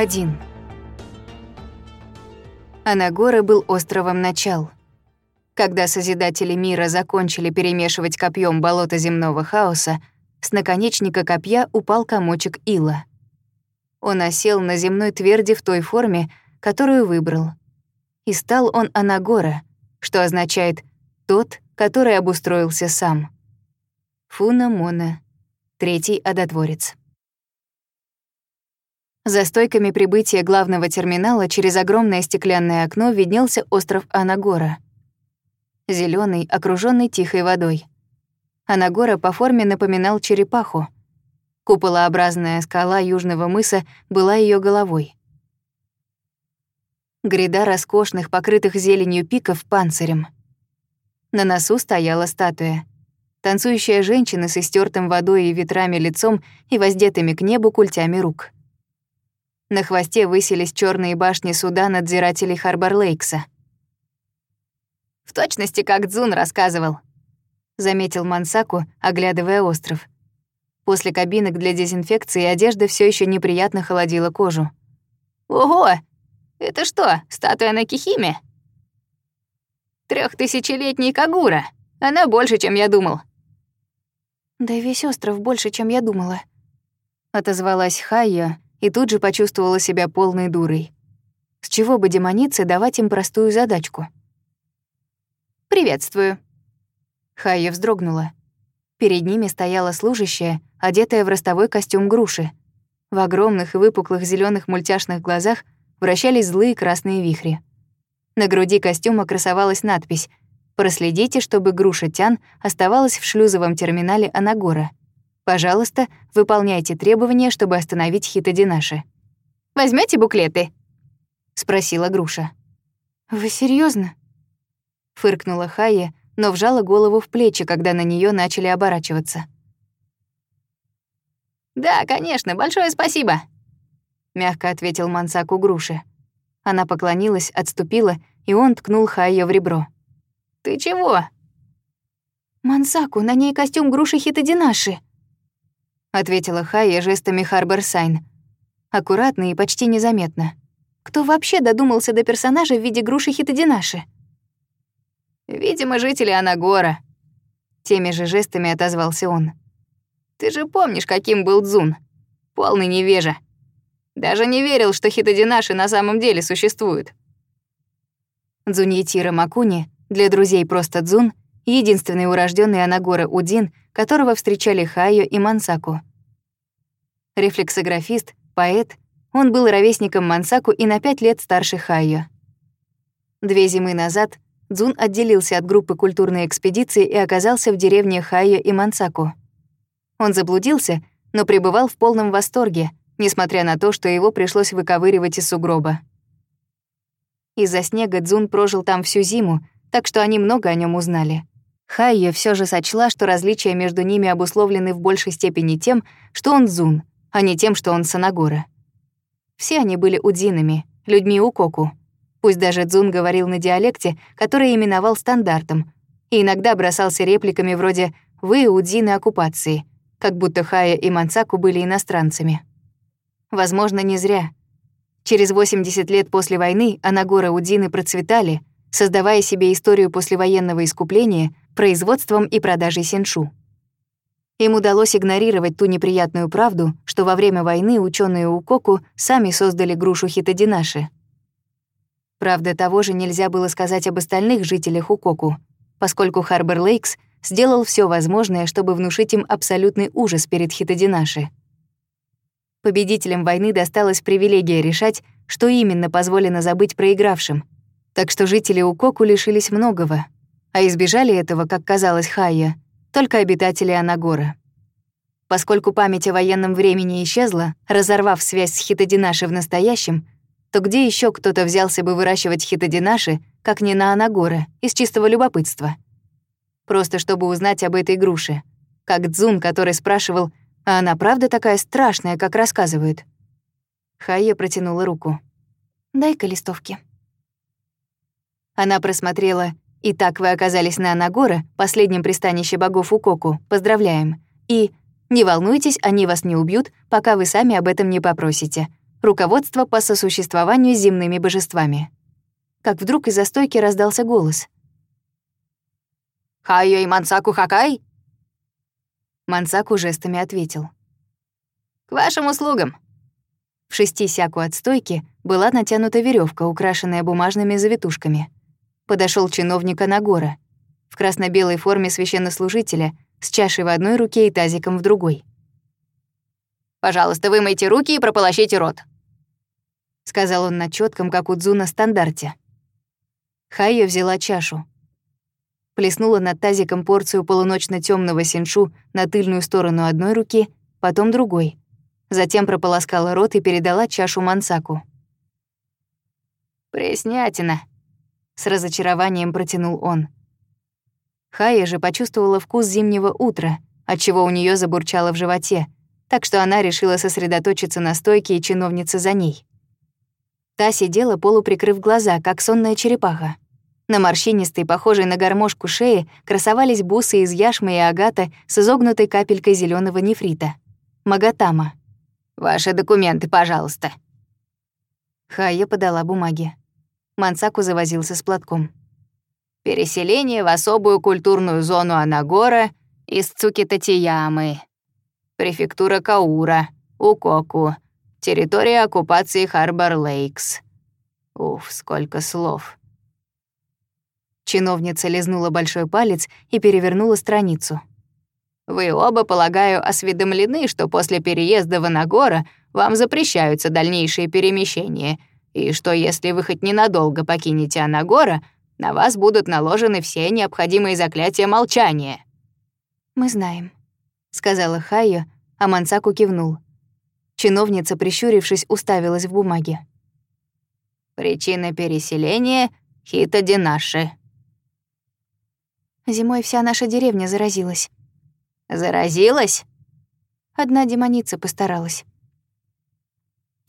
1. Анагора был островом начал. Когда Созидатели мира закончили перемешивать копьем болото земного хаоса, с наконечника копья упал комочек ила. Он осел на земной тверди в той форме, которую выбрал. И стал он Анагора, что означает «тот, который обустроился сам». Фуна Мона, третий одотворец. За стойками прибытия главного терминала через огромное стеклянное окно виднелся остров Анагора. Зеленый, окруженный тихой водой. Анагора по форме напоминал черепаху. Куполообразная скала южного мыса была ее головой. Гряда роскошных, покрытых зеленью пиков панцирем. На носу стояла статуя. Танцующая женщина с истертым водой и ветрами лицом и воздетыми к небу культями рук. На хвосте высились черные башни суда надзирателей Харбор-Лейкса. «В точности, как Дзун рассказывал», — заметил Мансаку, оглядывая остров. После кабинок для дезинфекции одежда все еще неприятно холодила кожу. «Ого! Это что, статуя на Кихиме?» Трехтысячелетний Кагура! Она больше, чем я думал!» «Да и весь остров больше, чем я думала», — отозвалась Хайо, и тут же почувствовала себя полной дурой. С чего бы демонице давать им простую задачку? «Приветствую». Хайя вздрогнула. Перед ними стояла служащая, одетая в ростовой костюм груши. В огромных и выпуклых зеленых мультяшных глазах вращались злые красные вихри. На груди костюма красовалась надпись «Проследите, чтобы груша Тян оставалась в шлюзовом терминале Анагора». Пожалуйста, выполняйте требования, чтобы остановить Хитодинаши. Возьмете буклеты?» — спросила Груша. «Вы серьезно? фыркнула Хая, но вжала голову в плечи, когда на нее начали оборачиваться. «Да, конечно, большое спасибо», — мягко ответил Мансаку Груши. Она поклонилась, отступила, и он ткнул Хайо в ребро. «Ты чего?» «Мансаку, на ней костюм Груши Хитодинаши», ответила Хая жестами Харборсайн, Аккуратно и почти незаметно. Кто вообще додумался до персонажа в виде груши Хитодинаши? Видимо, жители Анагора. Теми же жестами отозвался он. Ты же помнишь, каким был Дзун. Полный невежа. Даже не верил, что Хитодинаши на самом деле существуют. Дзуньетира Макуни, для друзей просто Дзун, единственный урожденный Анагора Удин — которого встречали Хайо и Мансаку. Рефлексографист, поэт, он был ровесником Мансаку и на пять лет старше Хайо. Две зимы назад Дзун отделился от группы культурной экспедиции и оказался в деревне Хайо и Мансаку. Он заблудился, но пребывал в полном восторге, несмотря на то, что его пришлось выковыривать из сугроба. Из-за снега Дзун прожил там всю зиму, так что они много о нем узнали. Хайя все же сочла, что различия между ними обусловлены в большей степени тем, что он Зун, а не тем, что он Санагора. Все они были удзинами, людьми Укоку. Пусть даже Дзун говорил на диалекте, который именовал стандартом, и иногда бросался репликами вроде «Вы удзины оккупации», как будто Хая и Мансаку были иностранцами. Возможно, не зря. Через 80 лет после войны Анагора Удины процветали, создавая себе историю послевоенного искупления — производством и продажей сеншу. Им удалось игнорировать ту неприятную правду, что во время войны ученые Укоку сами создали грушу хитодинаши. Правда, того же нельзя было сказать об остальных жителях Укоку, поскольку Харбор Лейкс сделал все возможное, чтобы внушить им абсолютный ужас перед хитодинаши. Победителям войны досталась привилегия решать, что именно позволено забыть проигравшим, так что жители Укоку лишились многого — а избежали этого, как казалось Хайя, только обитатели Анагора. Поскольку память о военном времени исчезла, разорвав связь с Хитодинаши в настоящем, то где еще кто-то взялся бы выращивать Хитодинаши, как не на Анагора, из чистого любопытства? Просто чтобы узнать об этой груше. Как Дзун, который спрашивал, «А она правда такая страшная, как рассказывают?» Хайя протянула руку. «Дай-ка листовки». Она просмотрела Итак, вы оказались на Анагора, последнем пристанище богов Укоку. Поздравляем. И не волнуйтесь, они вас не убьют, пока вы сами об этом не попросите. Руководство по сосуществованию с земными божествами. Как вдруг из-за стойки раздался голос. «Хайо и Мансаку Хакай?» Мансаку жестами ответил. «К вашим услугам!» В шести сяку от стойки была натянута веревка, украшенная бумажными завитушками — подошел чиновник Анагора в красно-белой форме священнослужителя с чашей в одной руке и тазиком в другой. «Пожалуйста, вымойте руки и прополощите рот», — сказал он на четком, как у Дзу стандарте. Хайо взяла чашу. Плеснула над тазиком порцию полуночно темного синшу на тыльную сторону одной руки, потом другой. Затем прополоскала рот и передала чашу Мансаку. «Преснятина», с разочарованием протянул он. Хая же почувствовала вкус зимнего утра, отчего у нее забурчало в животе, так что она решила сосредоточиться на стойке и чиновнице за ней. Та сидела, полуприкрыв глаза, как сонная черепаха. На морщинистой, похожей на гармошку шее красовались бусы из яшмы и агата с изогнутой капелькой зеленого нефрита. Магатама. «Ваши документы, пожалуйста». Хая подала бумаги. Мансаку завозился с платком. «Переселение в особую культурную зону Анагора из Цукитатиямы. Префектура Каура, Укоку, территория оккупации Харбор-Лейкс». Уф, сколько слов. Чиновница лизнула большой палец и перевернула страницу. «Вы оба, полагаю, осведомлены, что после переезда в Анагора вам запрещаются дальнейшие перемещения — и что если вы хоть ненадолго покинете Анагора, на вас будут наложены все необходимые заклятия молчания». «Мы знаем», — сказала Хайо, а Мансаку кивнул. Чиновница, прищурившись, уставилась в бумаге. «Причина переселения — хитоди наши». Зимой вся наша деревня заразилась. «Заразилась?» Одна демоница постаралась.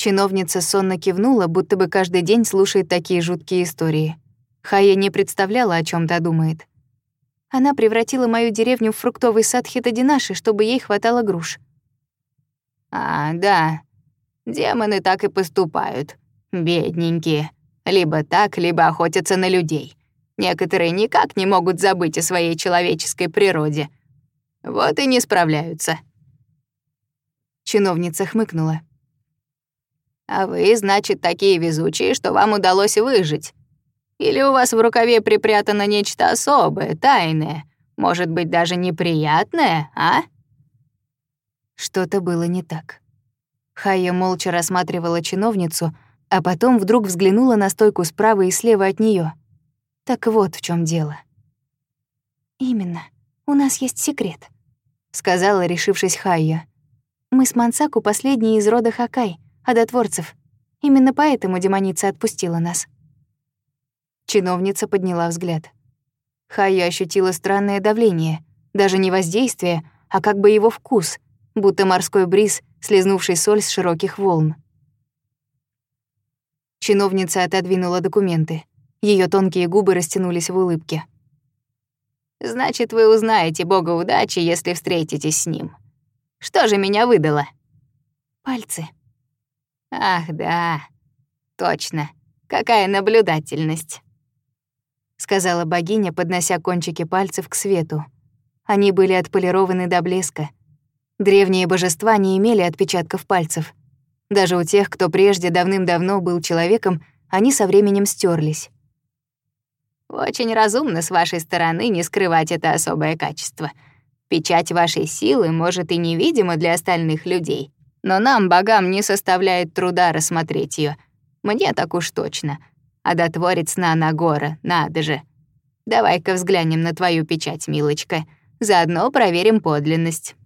Чиновница сонно кивнула, будто бы каждый день слушает такие жуткие истории. Хая не представляла, о чем то думает. Она превратила мою деревню в фруктовый сад Хитодинаши, чтобы ей хватало груш. «А, да. Демоны так и поступают. Бедненькие. Либо так, либо охотятся на людей. Некоторые никак не могут забыть о своей человеческой природе. Вот и не справляются». Чиновница хмыкнула. А вы, значит, такие везучие, что вам удалось выжить. Или у вас в рукаве припрятано нечто особое, тайное, может быть, даже неприятное, а? Что-то было не так. Хая молча рассматривала чиновницу, а потом вдруг взглянула на стойку справа и слева от нее. Так вот в чем дело. «Именно. У нас есть секрет», — сказала, решившись Хайя. «Мы с Мансаку последние из рода Хакай — одотворцев. Именно поэтому демоница отпустила нас. Чиновница подняла взгляд. Хая ощутила странное давление, даже не воздействие, а как бы его вкус, будто морской бриз, слезнувший соль с широких волн. Чиновница отодвинула документы. Ее тонкие губы растянулись в улыбке. «Значит, вы узнаете бога удачи, если встретитесь с ним. Что же меня выдало?» «Пальцы», Ах, да. Точно. Какая наблюдательность. Сказала богиня, поднося кончики пальцев к свету. Они были отполированы до блеска. Древние божества не имели отпечатков пальцев. Даже у тех, кто прежде давным-давно был человеком, они со временем стерлись. «Очень разумно с вашей стороны не скрывать это особое качество. Печать вашей силы, может, и невидима для остальных людей, но нам, богам, не составляет труда рассмотреть ее. Мне так уж точно. А дотворец на Нагора, надо же. Давай-ка взглянем на твою печать, милочка. Заодно проверим подлинность».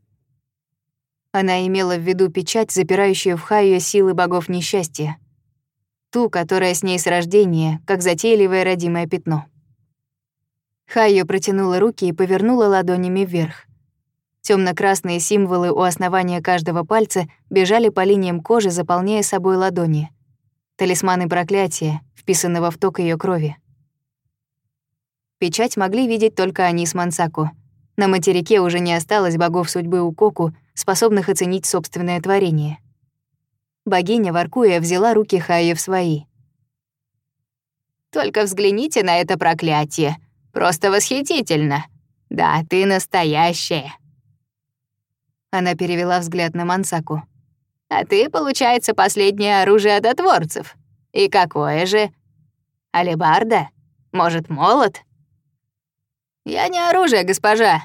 Она имела в виду печать, запирающую в Хайо силы богов несчастья. Ту, которая с ней с рождения, как затейливое родимое пятно. Хайо протянула руки и повернула ладонями вверх — Темно-красные символы у основания каждого пальца бежали по линиям кожи, заполняя собой ладони. Талисманы проклятия, вписанного в ток ее крови. Печать могли видеть только они с Мансаку. На материке уже не осталось богов судьбы у Коку, способных оценить собственное творение. Богиня Варкуя взяла руки Хая в свои. «Только взгляните на это проклятие. Просто восхитительно. Да, ты настоящая». Она перевела взгляд на Мансаку. «А ты, получается, последнее оружие дотворцев. И какое же? Алибарда? Может, молот?» «Я не оружие, госпожа!»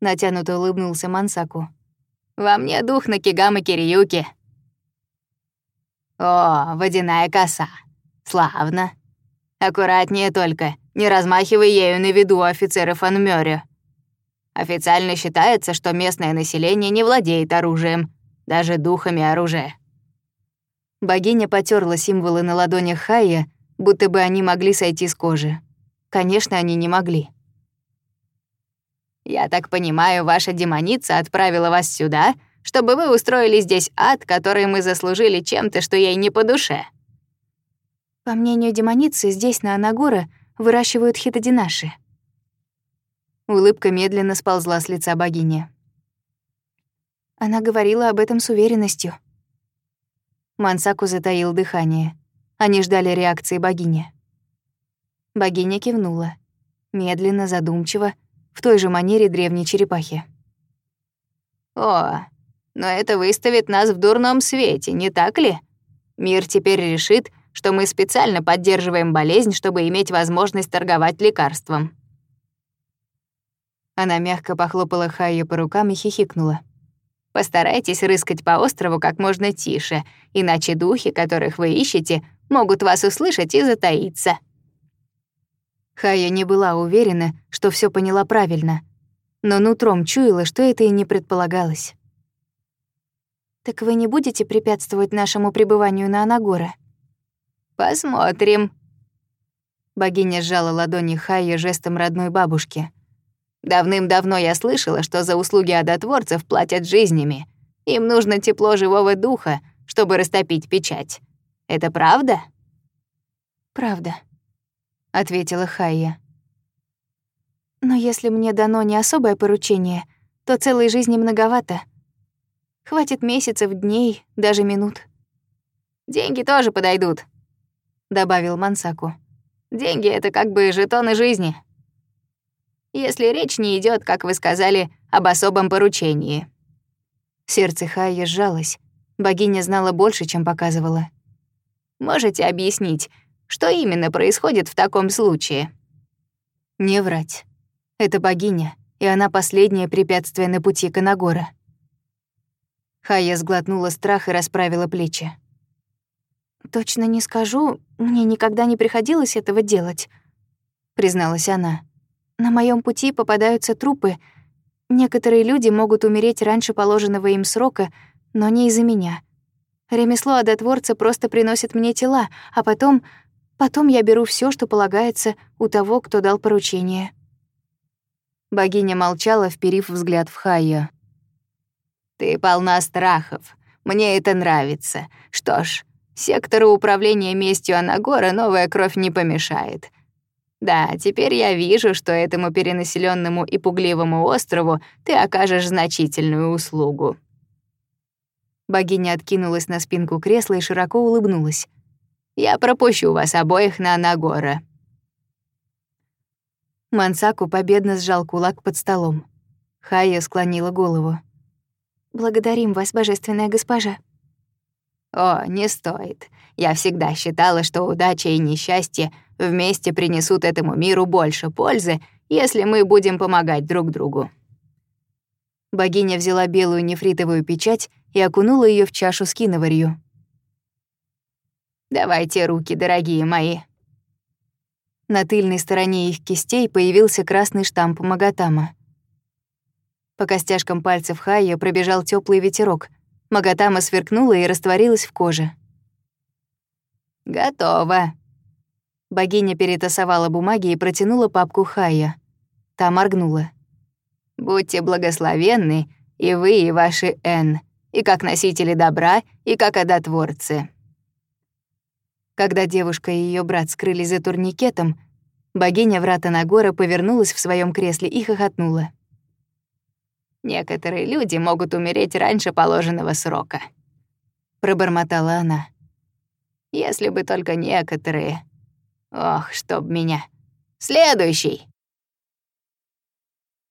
Натянуто улыбнулся Мансаку. «Во мне дух на Кигамы Кириюки». «О, водяная коса. Славно. Аккуратнее только, не размахивай ею на виду офицера Фанмёрю. Официально считается, что местное население не владеет оружием, даже духами оружия. Богиня потерла символы на ладонях Хая, будто бы они могли сойти с кожи. Конечно, они не могли. «Я так понимаю, ваша демоница отправила вас сюда, чтобы вы устроили здесь ад, который мы заслужили чем-то, что ей не по душе». По мнению демоницы, здесь, на Анагора, выращивают хитодинаши — Улыбка медленно сползла с лица богини. Она говорила об этом с уверенностью. Мансаку затаил дыхание. Они ждали реакции богини. Богиня кивнула. Медленно, задумчиво, в той же манере древней черепахи. «О, но это выставит нас в дурном свете, не так ли? Мир теперь решит, что мы специально поддерживаем болезнь, чтобы иметь возможность торговать лекарством. Она мягко похлопала Хайя по рукам и хихикнула. «Постарайтесь рыскать по острову как можно тише, иначе духи, которых вы ищете, могут вас услышать и затаиться». Хая не была уверена, что все поняла правильно, но нутром чуяла, что это и не предполагалось. «Так вы не будете препятствовать нашему пребыванию на Анагора?» «Посмотрим». Богиня сжала ладони Хайя жестом родной бабушки — Давным-давно я слышала, что за услуги одотворцев платят жизнями. Им нужно тепло живого духа, чтобы растопить печать. Это правда? Правда, ответила Хайя. Но если мне дано не особое поручение, то целой жизни многовато. Хватит месяцев, дней, даже минут. Деньги тоже подойдут, добавил Мансаку. Деньги это как бы жетоны жизни если речь не идет, как вы сказали, об особом поручении». Сердце Хайя сжалось. Богиня знала больше, чем показывала. «Можете объяснить, что именно происходит в таком случае?» «Не врать. Это богиня, и она последнее препятствие на пути Канагора». Хая сглотнула страх и расправила плечи. «Точно не скажу, мне никогда не приходилось этого делать», — призналась она. На моем пути попадаются трупы. Некоторые люди могут умереть раньше положенного им срока, но не из-за меня. Ремесло одотворца просто приносит мне тела, а потом... Потом я беру все, что полагается у того, кто дал поручение». Богиня молчала, вперив взгляд в Хайо. «Ты полна страхов. Мне это нравится. Что ж, сектору управления местью Анагора новая кровь не помешает. Да, теперь я вижу, что этому перенаселенному и пугливому острову ты окажешь значительную услугу». Богиня откинулась на спинку кресла и широко улыбнулась. «Я пропущу вас обоих на Нагора». Мансаку победно сжал кулак под столом. Хая склонила голову. «Благодарим вас, божественная госпожа». «О, не стоит. Я всегда считала, что удача и несчастье — Вместе принесут этому миру больше пользы, если мы будем помогать друг другу. Богиня взяла белую нефритовую печать и окунула ее в чашу с киноварью. «Давайте руки, дорогие мои». На тыльной стороне их кистей появился красный штамп Магатама. По костяшкам пальцев Хайя пробежал теплый ветерок. Магатама сверкнула и растворилась в коже. «Готово», Богиня перетасовала бумаги и протянула папку Хая. Та моргнула. «Будьте благословенны, и вы, и ваши Н, и как носители добра, и как одотворцы». Когда девушка и ее брат скрылись за турникетом, богиня Врата Нагора повернулась в своем кресле и хохотнула. «Некоторые люди могут умереть раньше положенного срока», — пробормотала она. «Если бы только некоторые», Ох, чтоб меня. Следующий!